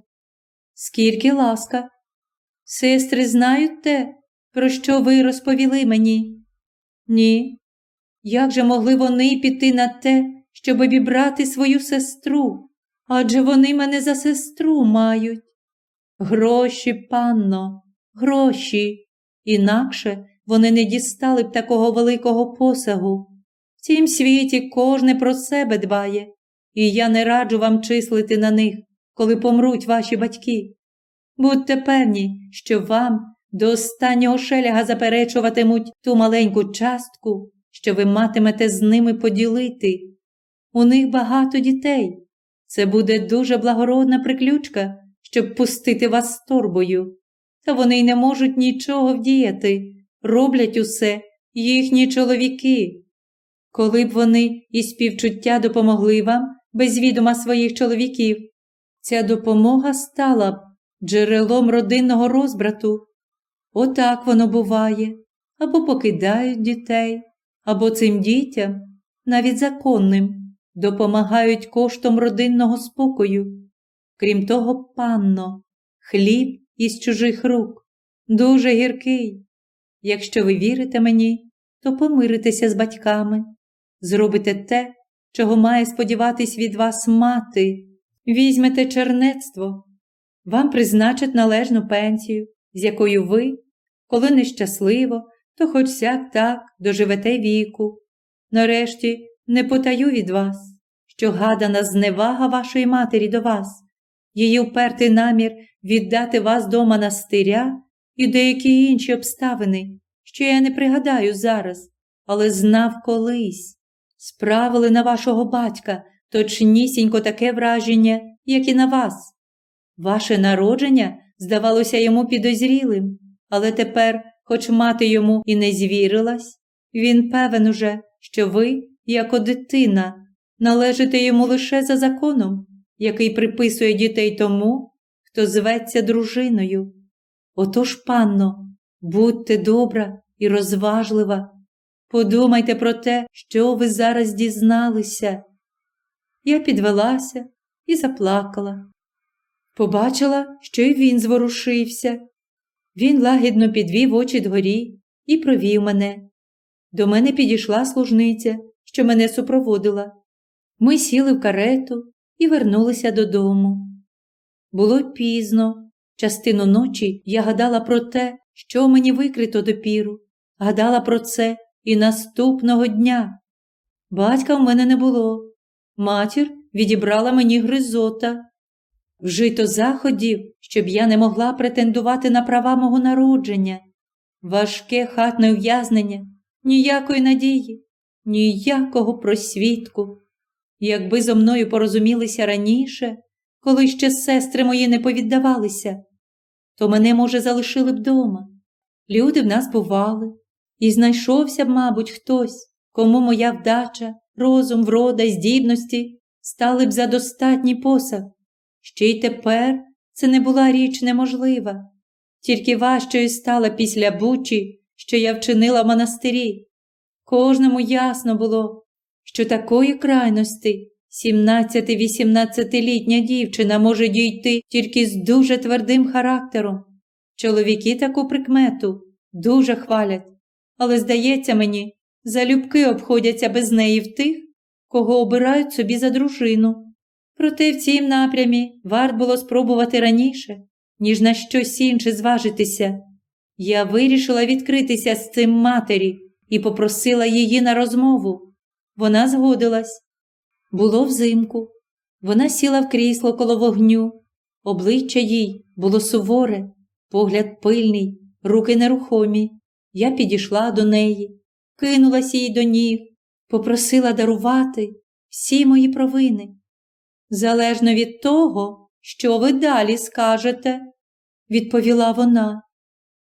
Скільки ласка? Сестри знають те, про що ви розповіли мені? Ні. Як же могли вони піти на те, щоб обібрати свою сестру? Адже вони мене за сестру мають. Гроші, панно, гроші. Інакше вони не дістали б такого великого посагу. В цім світі кожне про себе дбає, і я не раджу вам числити на них, коли помруть ваші батьки. Будьте певні, що вам до останнього шеляга заперечуватимуть ту маленьку частку, що ви матимете з ними поділити. У них багато дітей. Це буде дуже благородна приключка, щоб пустити вас з торбою. Та вони й не можуть нічого вдіяти, роблять усе їхні чоловіки. Коли б вони і співчуття допомогли вам без відома своїх чоловіків, ця допомога стала б джерелом родинного розбрату. Отак воно буває, або покидають дітей, або цим дітям, навіть законним, допомагають коштом родинного спокою. Крім того, панно, хліб із чужих рук, дуже гіркий. Якщо ви вірите мені, то помиритеся з батьками, зробите те, чого має сподіватись від вас мати, візьмете чернецтво, вам призначать належну пенсію, з якою ви, коли нещасливо, то хоч сяк так доживете віку. Нарешті не потаю від вас, що гадана зневага вашої матері до вас, її впертий намір віддати вас до монастиря і деякі інші обставини, що я не пригадаю зараз, але знав колись, справили на вашого батька точнісінько таке враження, як і на вас. Ваше народження здавалося йому підозрілим, але тепер, хоч мати йому і не звірилась, він певен уже, що ви, як дитина, належите йому лише за законом, який приписує дітей тому, хто зветься дружиною. Отож, панно, будьте добра і розважлива, подумайте про те, що ви зараз дізналися. Я підвелася і заплакала. Побачила, що й він зворушився. Він лагідно підвів очі дгорі і провів мене. До мене підійшла служниця, що мене супроводила. Ми сіли в карету і вернулися додому. Було пізно. Частину ночі я гадала про те, що мені викрито допіру, гадала про це і наступного дня. Батька в мене не було. Матір відібрала мені гризота. Вжито заходів, щоб я не могла претендувати на права мого народження. Важке хатне ув'язнення, ніякої надії, ніякого просвітку. Якби зо мною порозумілися раніше, коли ще сестри мої не повіддавалися, то мене, може, залишили б дома. Люди в нас бували, і знайшовся б, мабуть, хтось, кому моя вдача, розум, врода й здібності стали б за достатній посаг. Ще й тепер це не була річ неможлива, тільки важчою стала після бучі, що я вчинила в монастирі. Кожному ясно було, що такої крайності 17-18-літня дівчина може дійти тільки з дуже твердим характером. Чоловіки таку прикмету дуже хвалять, але, здається мені, залюбки обходяться без неї в тих, кого обирають собі за дружину. Проте в цім напрямі варт було спробувати раніше, ніж на щось інше зважитися. Я вирішила відкритися з цим матері і попросила її на розмову. Вона згодилась. Було взимку. Вона сіла в крісло коло вогню. Обличчя їй було суворе, погляд пильний, руки нерухомі. Я підійшла до неї, кинулася їй до ніг, попросила дарувати всі мої провини. Залежно від того, що ви далі скажете, відповіла вона.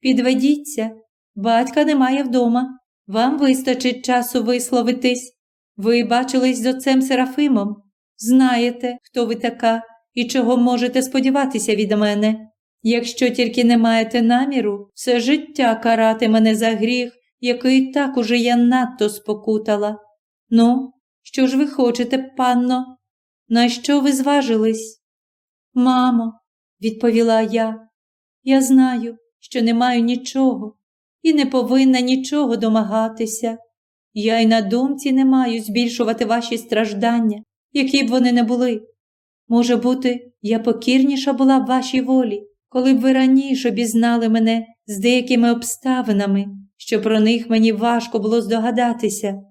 Підведіться, батька немає вдома, вам вистачить часу висловитись. Ви бачились з отцем Серафимом, знаєте, хто ви така і чого можете сподіватися від мене. Якщо тільки не маєте наміру, все життя карати мене за гріх, який так уже я надто спокутала. Ну, що ж ви хочете, панно? На що ви зважились? Мамо, відповіла я, я знаю, що не маю нічого і не повинна нічого домагатися. Я й на думці не маю збільшувати ваші страждання, які б вони не були. Може бути, я покірніша була б вашій волі, коли б ви раніше обізнали мене з деякими обставинами, що про них мені важко було здогадатися.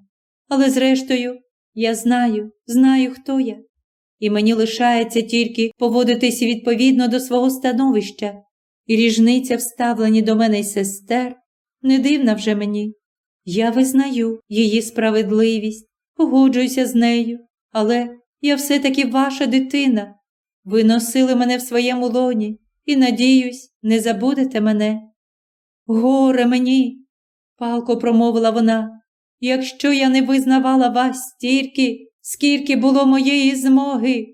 Але, зрештою, я знаю, знаю, хто я, і мені лишається тільки поводитись відповідно до свого становища, і ріжниця, вставлені до мене й сестер, не дивна вже мені. Я визнаю її справедливість, погоджуюся з нею, але я все-таки ваша дитина. Ви носили мене в своєму лоні і, надіюсь, не забудете мене. Горе мені, палко промовила вона, якщо я не визнавала вас стільки, скільки було моєї змоги.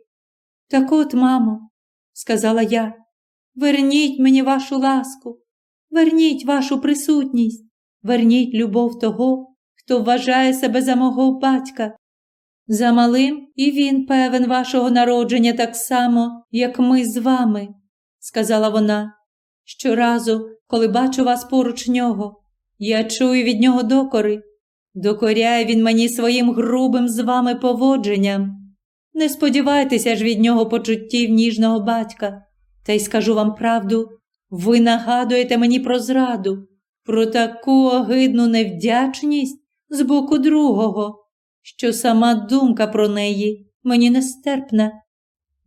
Так от, мамо, сказала я, верніть мені вашу ласку, верніть вашу присутність, верніть любов того, хто вважає себе за мого батька. За малим і він певен вашого народження так само, як ми з вами, сказала вона. Щоразу, коли бачу вас поруч нього, я чую від нього докори. Докоряє він мені своїм грубим з вами поводженням. Не сподівайтеся ж від нього почуттів ніжного батька, та й скажу вам правду, ви нагадуєте мені про зраду, про таку огидну невдячність з боку другого, що сама думка про неї мені нестерпна.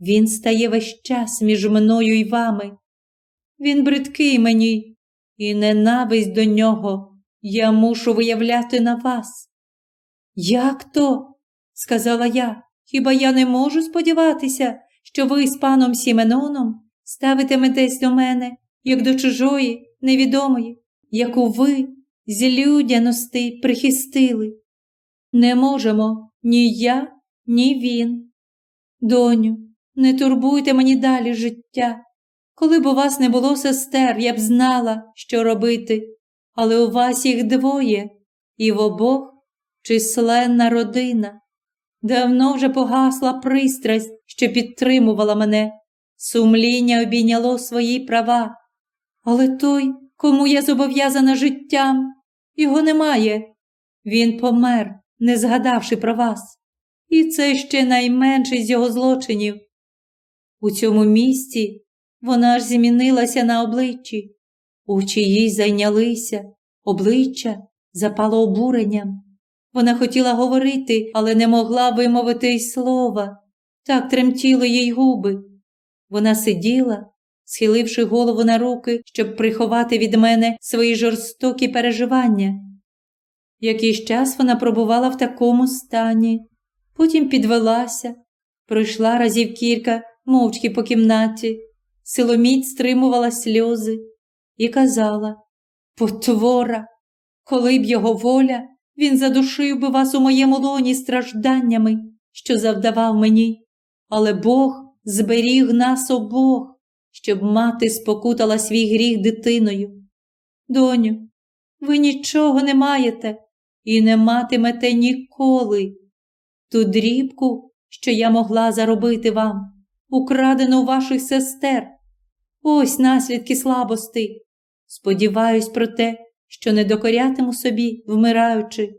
Він стає весь час між мною і вами. Він бридкий мені, і ненависть до нього я мушу виявляти на вас. Як то? сказала я, хіба я не можу сподіватися, що ви з паном Сіменоном ставитиметесь до мене, як до чужої, невідомої, яку ви з людяності прихистили? Не можемо ні я, ні він. Доню, не турбуйте мені далі життя. Коли б у вас не було сестер, я б знала, що робити, але у вас їх двоє, і в обох численна родина. Давно вже погасла пристрасть, що підтримувала мене, сумління обійняло свої права. Але той, кому я зобов'язана життям, його немає. Він помер, не згадавши про вас. І це ще найменший з його злочинів. У цьому місці вона ж змінилася на обличчі, очі їй зайнялися, обличчя запало обуренням. Вона хотіла говорити, але не могла вимовити й слова. Так тремтіли їй губи. Вона сиділа, схиливши голову на руки, щоб приховати від мене свої жорстокі переживання. Якийсь час вона пробувала в такому стані, потім підвелася, пройшла разів кілька мовчки по кімнаті, силоміць стримувала сльози і казала Потвора, коли б його воля, він задушив би вас у моєму лоні стражданнями, що завдавав мені, але Бог зберіг нас обох, щоб мати спокутала свій гріх дитиною. Доню, ви нічого не маєте і не матимете ніколи. Ту дрібку, що я могла заробити вам, украдено у ваших сестер. Ось наслідки слабости. Сподіваюсь про те, що не докорятиму собі, вмираючи.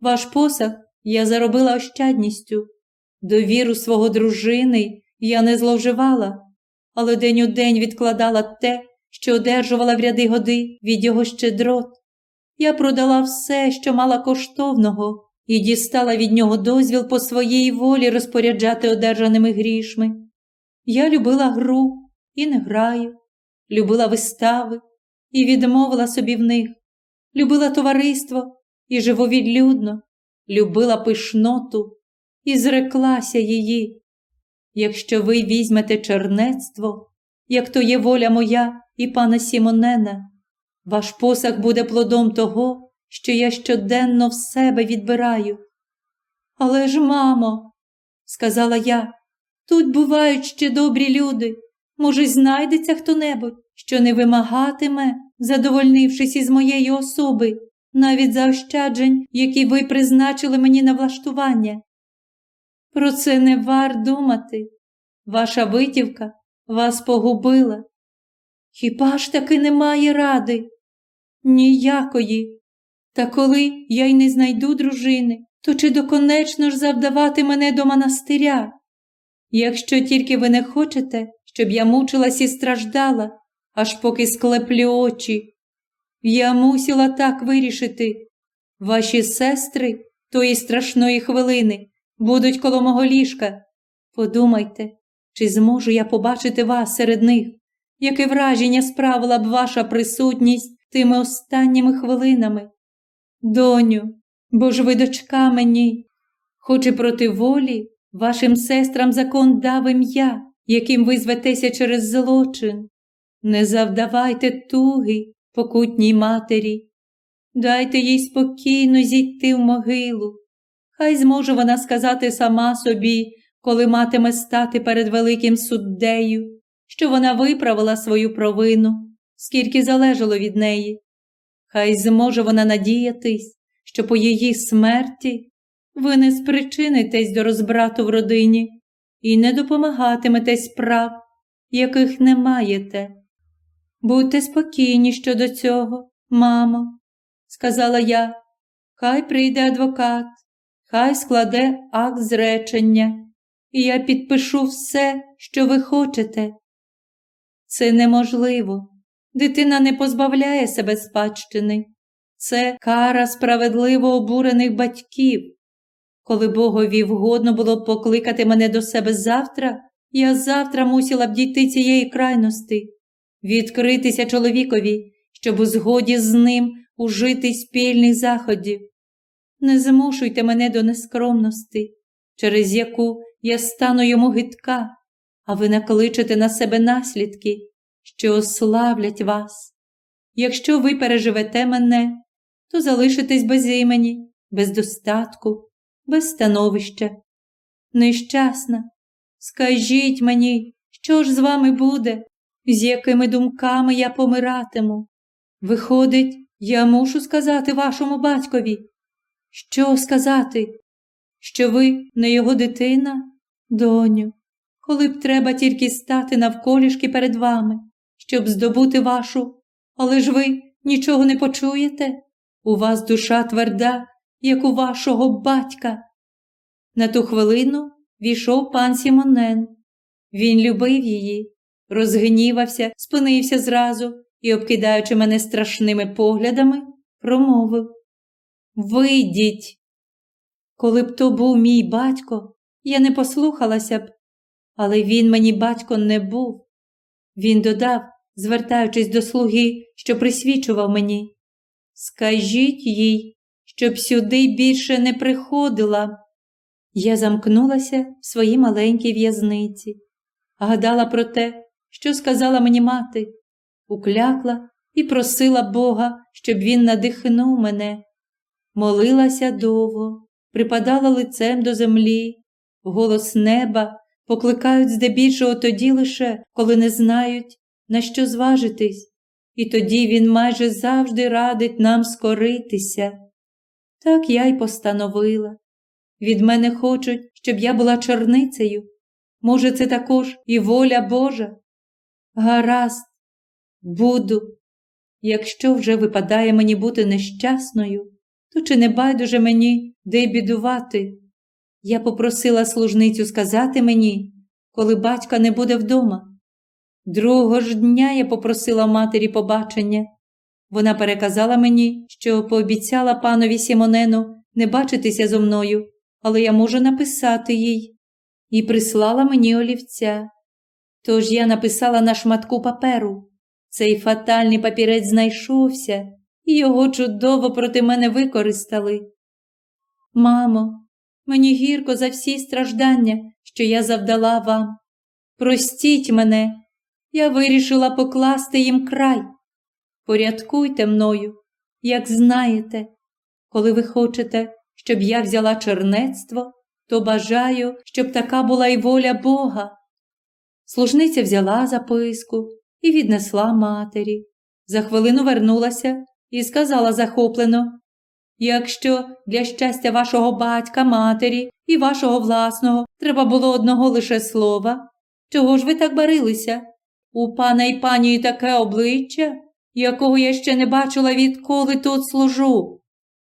Ваш посаг я заробила ощадністю. Довіру свого дружини я не зловживала, але день у день відкладала те, що одержувала в ряди годи від його щедрот. Я продала все, що мала коштовного, і дістала від нього дозвіл по своїй волі розпоряджати одержаними грішми. Я любила гру і не граю, любила вистави і відмовила собі в них, любила товариство і живу відлюдно, любила пишноту і зреклася її. Якщо ви візьмете чернецтво, як то є воля моя і пана Сімонена, ваш посаг буде плодом того, що я щоденно в себе відбираю. Але ж, мамо, сказала я, тут бувають ще добрі люди. Може, знайдеться хто небудь, що не вимагатиме, задовольнившись із моєї особи, навіть заощаджень, які ви призначили мені на влаштування. Про це не вар думати. Ваша витівка вас погубила. Хіба ж таки немає ради? Ніякої. Та коли я й не знайду дружини, то чи доконечно ж завдавати мене до монастиря? Якщо тільки ви не хочете, щоб я мучилась і страждала, аж поки склеплю очі, я мусила так вирішити. Ваші сестри тої страшної хвилини будуть коло мого ліжка. Подумайте, чи зможу я побачити вас серед них, яке враження справила б ваша присутність тими останніми хвилинами? Доню, бо ж ви дочка мені, хоч і проти волі вашим сестрам закон дав ім'я, яким ви зветеся через злочин. Не завдавайте туги покутній матері, дайте їй спокійно зійти в могилу. Хай зможе вона сказати сама собі, коли матиме стати перед великим суддею, що вона виправила свою провину, скільки залежало від неї. Хай зможе вона надіятись, що по її смерті ви не спричинитесь до розбрату в родині і не допомагатимете справ, яких не маєте. Будьте спокійні щодо цього, мамо, сказала я, хай прийде адвокат, хай складе акт зречення, і я підпишу все, що ви хочете. Це неможливо. Дитина не позбавляє себе спадщини. Це кара справедливо обурених батьків. Коли Богові вгодно було б покликати мене до себе завтра, я завтра мусила б дійти цієї крайності, відкритися чоловікові, щоб у згоді з ним ужити спільних заходів. Не змушуйте мене до нескромності, через яку я стану йому гидка, а ви накличете на себе наслідки, що ославлять вас. Якщо ви переживете мене, то залишитесь без імені, без достатку, без становища. Нещасна, скажіть мені, що ж з вами буде, з якими думками я помиратиму? Виходить, я мушу сказати вашому батькові. Що сказати? Що ви не його дитина, доню, коли б треба тільки стати навколішки перед вами, щоб здобути вашу, але ж ви нічого не почуєте? У вас душа тверда, як у вашого батька. На ту хвилину війшов пан Сімонен. Він любив її, розгнівався, спинився зразу і, обкидаючи мене страшними поглядами, промовив Вийдіть. Коли б то був мій батько, я не послухалася б, але він мені батько не був. Він додав, звертаючись до слуги, що присвічував мені. Скажіть їй, щоб сюди більше не приходила. Я замкнулася в своїй маленькій в'язниці, гадала про те, що сказала мені мати, уклякла і просила Бога, щоб він надихнув мене. Молилася довго, припадала лицем до землі, голос неба покликають здебільшого тоді лише, коли не знають, на що зважитись, і тоді він майже завжди радить нам скоритися. Так я й постановила. Від мене хочуть, щоб я була черницею. Може, це також і воля Божа? Гаразд, буду. Якщо вже випадає мені бути нещасною, то чи не байдуже мені де бідувати? Я попросила служницю сказати мені, коли батька не буде вдома. Другого ж дня я попросила матері побачення. Вона переказала мені, що пообіцяла панові Сімонену не бачитися зо мною, але я можу написати їй, і прислала мені олівця. Тож я написала на шматку паперу. Цей фатальний папірець знайшовся, його чудово проти мене використали. Мамо, мені гірко за всі страждання, що я завдала вам. Простіть мене, я вирішила покласти їм край. Порядкуйте мною, як знаєте, коли ви хочете, щоб я взяла чернецтво, то бажаю, щоб така була й воля Бога. Служниця взяла записку і віднесла матері. За хвилину вернулася і сказала захоплено Якщо для щастя вашого батька, матері і вашого власного треба було одного лише слова, чого ж ви так барилися? У пана і пані таке обличчя, якого я ще не бачила, відколи тут служу.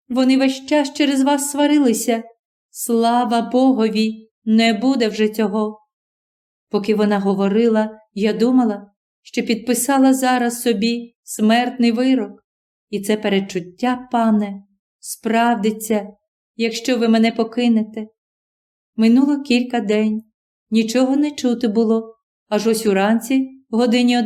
Вони весь час через вас сварилися. Слава Богові, не буде вже цього. Поки вона говорила, я думала, що підписала зараз собі смертний вирок, і це перечуття, пане, справдиться, якщо ви мене покинете. Минуло кілька день, нічого не чути було, аж ось уранці, годині о